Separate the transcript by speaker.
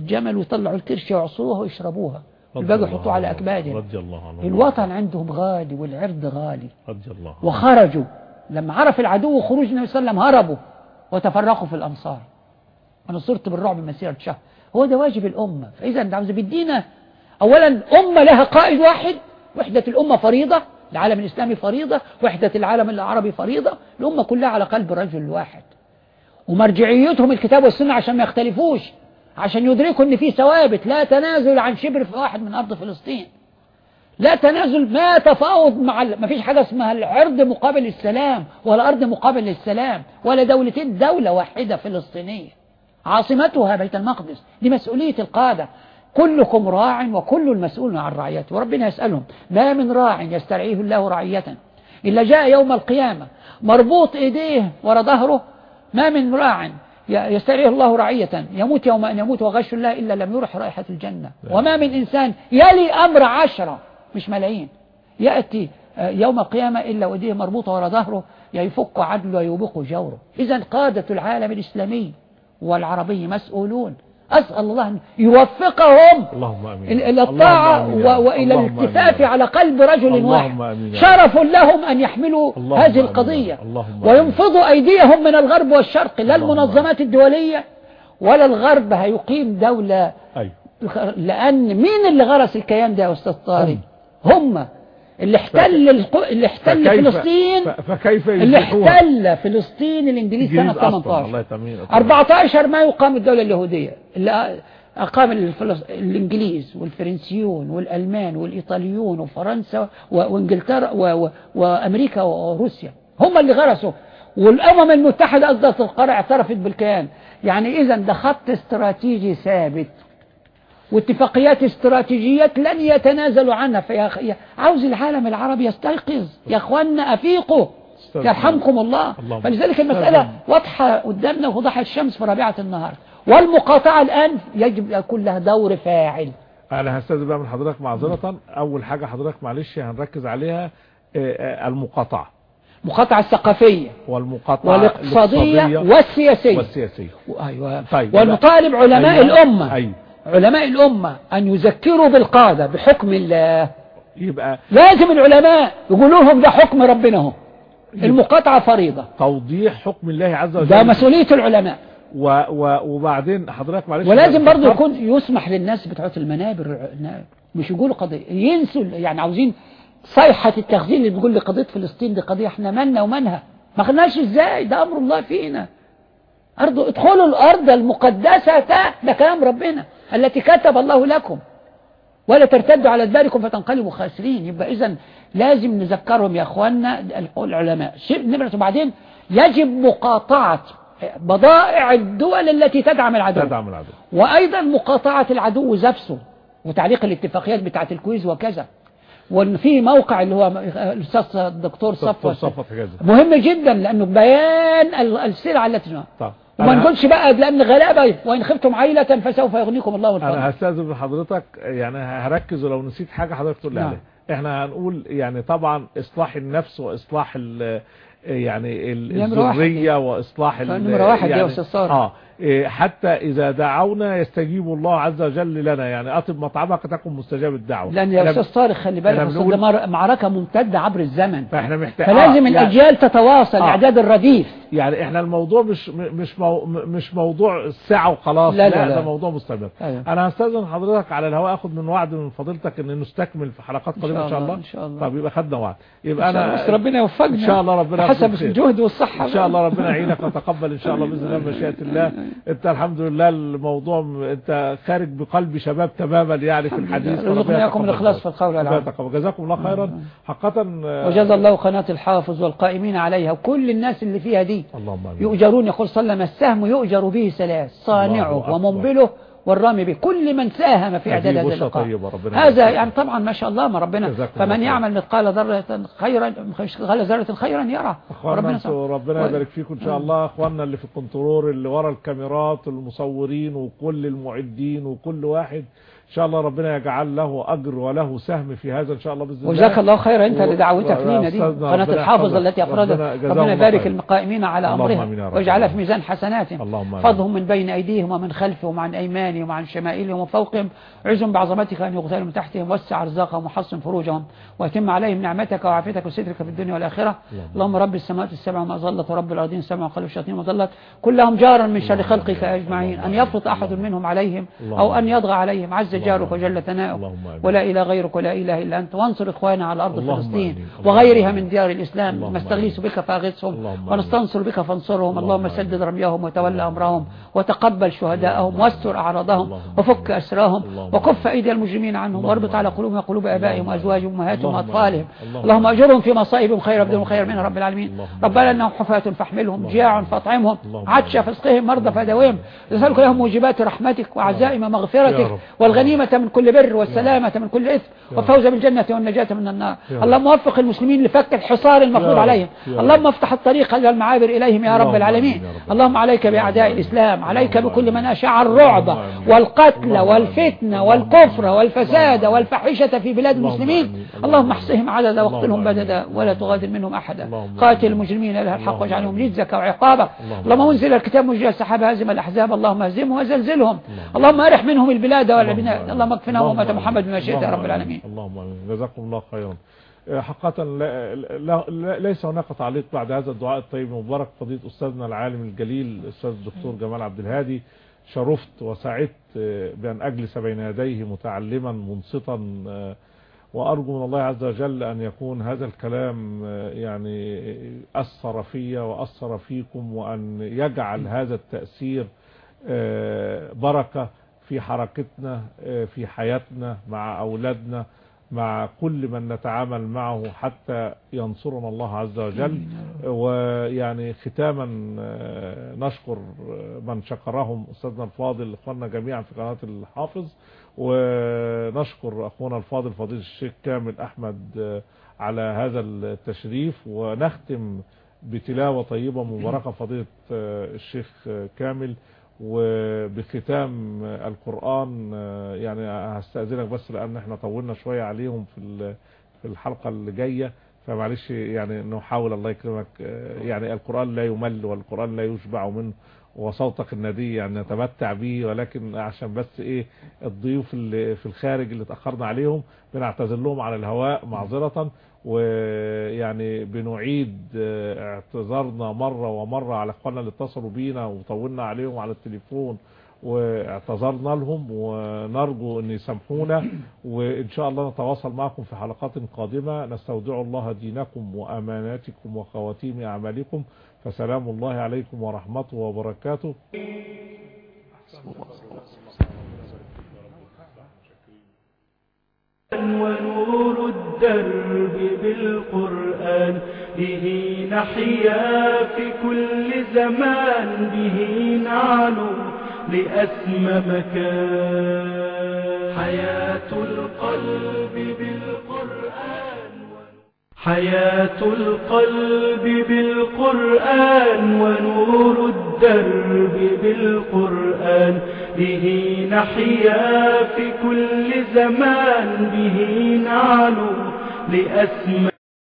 Speaker 1: الجمل ويطلعوا الكرش يعصوها ويشربوها الباقي يحطوه على أكبادهم
Speaker 2: رضي الله عنه
Speaker 1: الوطن عندهم غالي والعرض غالي.
Speaker 2: رضي الله
Speaker 1: وخرجوا. لما عرف العدو خروج النبي صلى الله عليه وسلم هربوا وتفرقوا في الأمصار أنا صرت بالرعب مسيرة شهر هو ده واجب الأمة. فإذا أنت عاوز بدينا أولا أمة لها قائد واحد. وحدة الأمة فريضة. العالم الإسلامي فريضة. وحدة العالم العربي فريضة. الأمة كلها على قلب رجل واحد ومرجعيتهم الكتاب والسنة عشان ما يختلفوش. عشان يدركوا إن في ثوابت. لا تنازل عن شبر في واحد من أرض فلسطين. لا تنازل ما تفاوض مع. ما فيش حاجة اسمها العرض مقابل السلام ولا أرض مقابل السلام ولا دولتين دولة واحدة فلسطينية. عاصمتها بيت المقدس دي مسؤولية القادة. كلكم راع وكل المسؤول عن رعيته. وربنا يسألهم ما من راع يسترعيه الله رعية إلا جاء يوم القيامة. مربوط إيديه ورا ظهره ما من راع يسترعيه الله رعية. يموت يوم أن يموت وغش الله إلا لم يرح رائحة الجنة. وما من إنسان يلي أمر عشرة مش ملايين. يأتي يوم القيامة إلا وديه مربوطة ورا ظهره يفك عدله ويوبق جوره. إذا قادة العالم الإسلامي والعربي مسؤولون. أسأل الله أن يوفقهم
Speaker 2: اللهم أمين.
Speaker 1: الطاعة
Speaker 2: اللهم آمين.
Speaker 1: وإلى الالتفاف. على قلب رجل
Speaker 2: اللهم
Speaker 1: واحد.
Speaker 2: آمين.
Speaker 1: شرف لهم أن يحملوا
Speaker 2: اللهم
Speaker 1: هذه. القضية.
Speaker 2: اللهم
Speaker 1: وينفضوا أيديهم من الغرب والشرق لا المنظمات الدولية ولا الغرب. هيقيم دولة
Speaker 2: أيوه.
Speaker 1: لأن مين اللي غرس الكيان ده يا أستاذ طارق؟ هم. اللي احتل الق- اللي احتل
Speaker 2: فكيف-
Speaker 1: فلسطين
Speaker 2: فكيف
Speaker 1: اللي احتل فلسطين الإنجليز سنة
Speaker 2: الإنجليز أصلاً.
Speaker 1: 18
Speaker 2: الله يتمين
Speaker 1: 14 ما يقام الدولة اليهودية اللي أقام الفلس... الإنجليز والفرنسيون والألمان والإيطاليون وفرنسا و... وإنجلترا و... و... وأمريكا وروسيا. هم اللي غرسوا. والأمم المتحدة أصدرت القرار اعترفت بالكيان. يعني إذا ده خط استراتيجي ثابت. واتفاقيات استراتيجيات لن يتنازلوا عنها عاوز العالم العربي يستيقظ يا أخوانا أفيقوا. يرحمكم الله. فلذلك المسألة. واضحة قدامنا وضحت الشمس في ربيعة النهار والمقاطعة الآن يجب يكون لها دور فاعل
Speaker 2: أنا هستاذن بقى من حضرتك معذرة أول حاجة حضرتك معلش هنركز عليها آه، آه، المقاطعة
Speaker 1: مقاطعة الثقافية
Speaker 2: والمقاطعة
Speaker 1: والاقتصادية
Speaker 2: الاقتصادية
Speaker 1: والسياسية
Speaker 2: والسياسية
Speaker 1: أيوة.
Speaker 2: طيب.
Speaker 1: والمطالب علماء
Speaker 2: أيوة.
Speaker 1: الأمة
Speaker 2: أيوة.
Speaker 1: علماء الأمة أن يذكروا بالقادة بحكم الله.
Speaker 2: يبقى
Speaker 1: لازم العلماء يقولوا لهم ده حكم ربنا هو. المقاطعة فريضة.
Speaker 2: توضيح حكم الله عز وجل.
Speaker 1: ده مسؤولية العلماء.
Speaker 2: و و وبعدين حضرتك معلش
Speaker 1: ولازم
Speaker 2: فكرت-
Speaker 1: يكون يسمح للناس بتوع المنابر مش يقولوا قضية ينسوا يعني عاوزين صيحة التخزين اللي بيقول لي قضية فلسطين دي قضية إحنا مالنا ومنها. ما خدناش إزاي؟ ده أمر الله فينا. أرض ادخلوا الأرض المقدسة ده كلام ربنا. التي كتب الله لكم. ولا ترتدوا على أدباركم فتنقلبوا خاسرين. يبقى إذا لازم نذكرهم يا أخواننا العلماء. وبعدين يجب مقاطعة بضائع الدول التي تدعم العدو.
Speaker 2: تدعم العدو.
Speaker 1: وأيضا مقاطعة العدو نفسه وتعليق الاتفاقيات بتاعة الكويز وكذا. وإن في موقع اللي هو الأستاذ الدكتور
Speaker 2: دكتور
Speaker 1: صفوت مهم جدا لأنه بيان ال- السلعة التي
Speaker 2: طب.
Speaker 1: وما
Speaker 2: أنا-
Speaker 1: نقولش بقى لأن غلابه وإن خفتم عيلة فسوف يغنيكم الله من
Speaker 2: أنا
Speaker 1: فضله
Speaker 2: هستأذن من حضرتك يعني هركز ولو نسيت حاجة حضرتك تقول لي
Speaker 1: نعم.
Speaker 2: إحنا هنقول يعني طبعا إصلاح النفس وإصلاح ال يعني الذرية وإصلاح ال- يعني. آه إيه، حتى إذا دعونا يستجيب الله عز وجل لنا يعني أطب مطعمك تكن مستجاب الدعوة
Speaker 1: لأن يا
Speaker 2: إحنا-
Speaker 1: أستاذ طارق خلي بالك
Speaker 2: إحنا
Speaker 1: ده معركة ممتدة عبر الزمن
Speaker 2: فإحنا محتاج
Speaker 1: فلازم
Speaker 2: آه، يعني-
Speaker 1: الأجيال تتواصل
Speaker 2: آه.
Speaker 1: اعداد الرديف
Speaker 2: يعني إحنا الموضوع مش مش مو مش موضوع ساعة وخلاص
Speaker 1: لا، لا، لا.
Speaker 2: ده موضوع مستمر
Speaker 1: أيوة.
Speaker 2: أنا هستأذن حضرتك على الهواء آخد من وعد من فضيلتك إن نستكمل في حلقات
Speaker 1: إن
Speaker 2: قريبة
Speaker 1: شاء
Speaker 2: إن شاء
Speaker 1: الله، إن شاء الله.
Speaker 2: طب يبقى خدنا وعد يبقى
Speaker 1: إن الله. بس ربنا يوفقنا
Speaker 2: إن شاء الله ربنا
Speaker 1: حسب. الجهد والصحة
Speaker 2: إن شاء الله ربنا يعينك وتقبل إن شاء الله بإذن الله بمشيئه الله انت الحمد لله الموضوع انت خارج بقلب شباب تماما يعني في الحديث.
Speaker 1: رزقنا
Speaker 2: منك.
Speaker 1: في القول والعمل.
Speaker 2: جزاكم الله خيرا. آه،
Speaker 1: وجزا الله قناة الحافظ والقائمين عليها. وكل الناس اللي فيها دي يؤجرون. يقول صلى الله عليه وسلم السهم يؤجر به ثلاث صانعه. ومنبله والرامي به. كل من ساهم في إعداد
Speaker 2: هذه
Speaker 1: هذا اللقاء. هذا يعني طبعا ما شاء الله ما ربنا. فمن. يعمل مثقال ذرة خيرا مثقال ذرة خيرا يرى. ربنا
Speaker 2: ربنا يبارك فيكم إن شاء الله. أخواننا اللي في الكنترول اللي ورا الكاميرات المصورين وكل المعدين وكل واحد إن شاء الله ربنا يجعل له أجر وله سهم في هذا إن شاء الله بإذن الله.
Speaker 1: وجزاك الله خيرا.
Speaker 2: أنت
Speaker 1: لدعوتك لينا دي
Speaker 2: ربنا
Speaker 1: الحافظ. التي أفردت.
Speaker 2: ربنا
Speaker 1: يبارك. المقائمين على
Speaker 2: رب.
Speaker 1: واجعلها في. ميزان حسناتهم. فضهم من بين أيديهم ومن خلفهم وعن أيمانهم أيمانهم وعن شمائلهم وفوقهم. عزم بعظمتك أن يغتالوا من تحتهم وسع رزاقهم وحصن فروجهم. وأتم عليهم نعمتك وعافيتك وسترك في الدنيا والآخرة. اللهم رب السماوات السبع وما ظلت ورب الأرضين السبع وقلب الشياطين وما ظلت. كلهم جارا من شر خلقك أجمعين. أن يفرط أحد منهم عليهم أو أن يضغى عليهم. عز جارك وجل ثناؤك. ولا إله غيرك ولا إله إلا أنت. وانصر إخواننا على أرض فلسطين وغيرها من ديار الإسلام. نستغيث بك فاغثهم ونستنصر بك فانصرهم. اللهم سدد رميهم وتولى أمرهم وتقبل شهداءهم واستر أعراضهم وفك أسراهم وكف أيدي المجرمين عنهم واربط على قلوبهم وقلوب آبائهم وأزواجهم وأمهاتهم وأطفالهم. اللهم أجرهم في مصائبهم خير بدهم خير منها رب العالمين. ربنا أنهم حفاة فاحملهم جياع فاطعمهم. عطش فاسقهم مرضى فداوهم نسألك لهم موجبات رحمتك وعزائم مغفرتك والغنيمة من كل بر والسلامة من كل إثم والفوز بالجنة والنجاة من النار. اللهم وفق المسلمين لفك الحصار المفروض عليهم. اللهم افتح الطريق إلى المعابر إليهم يا رب العالمين. اللهم عليك بأعداء الإسلام عليك بكل من أشاع الرعب والقتل والفتنة والكفر والفساد والفحشة في بلاد المسلمين. اللهم احصهم عددا واقتلهم بددا ولا تغادر منهم أحدا. قاتل المجرمين لها الحق واجعلهم رجزك وعقابك. اللهم انزل الكتاب مجرى السحاب هازم الأحزاب اللهم اهزمهم وزلزلهم. اللهم أرح منهم البلاد اللهم اكفنا وأمة محمد بما شئت يا رب العالمين.
Speaker 2: اللهم آمين. جزاكم الله خيرا. حقيقة لا لا لا ليس هناك تعليق بعد هذا الدعاء الطيب. المبارك فضيلة أستاذنا العالم الجليل الأستاذ الدكتور جمال عبد الهادي. شرفت وسعدت بأن أجلس بين يديه متعلما منصتا وأرجو من الله عز وجل أن يكون هذا الكلام يعني أثر في وأثر فيكم وأن يجعل هذا التأثير بركة. في حركتنا في حياتنا مع أولادنا مع كل من نتعامل معه حتى ينصرنا الله عز وجل. ويعني ختاما نشكر من شكرهم أستاذنا الفاضل إخواننا جميعا في قناة الحافظ. ونشكر أخونا الفاضل فضيل الشيخ كامل أحمد على هذا التشريف. ونختم بتلاوة طيبة مباركة فضيلة الشيخ كامل. وبختام القرآن يعني هستأذنك بس لأن إحنا طولنا شوية عليهم في في الحلقة اللي جاية. فمعلش يعني نحاول الله يكرمك يعني القرآن لا يمل والقرآن لا يشبع منه. وصوتك الندي يعني نتمتع به ولكن عشان بس إيه الضيوف اللي في الخارج اللي اتأخرنا عليهم بنعتذر لهم على الهواء معذرة ويعني بنعيد اعتذارنا مرة ومرة على إخواننا اللي اتصلوا بينا وطولنا عليهم على التليفون واعتذرنا لهم ونرجو أن يسامحونا وإن شاء الله نتواصل معكم في حلقات قادمة. نستودع الله دينكم وأماناتكم وخواتيم أعمالكم. فسلام الله عليكم ورحمته وبركاته.
Speaker 3: ونور الدرب بالقرآن به نحيا في كل زمان به نعلو لأسمى مكان. حياة القلب بالقرآن حياة القلب بالقرآن ونور الدرب بالقرآن. به نحيا في كل زمان به نعلو لأسمى